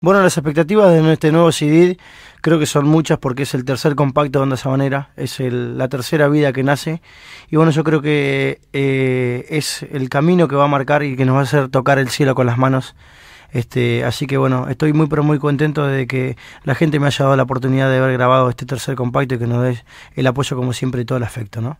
Bueno, las expectativas de este nuevo CD creo que son muchas porque es el tercer compacto de Onda Sabanera, es la tercera vida que nace y bueno, yo creo que eh, es el camino que va a marcar y que nos va a hacer tocar el cielo con las manos. Este, así que bueno, estoy muy pero muy contento de que la gente me haya dado la oportunidad de haber grabado este tercer compacto y que nos dé el apoyo como siempre y todo el afecto, ¿no?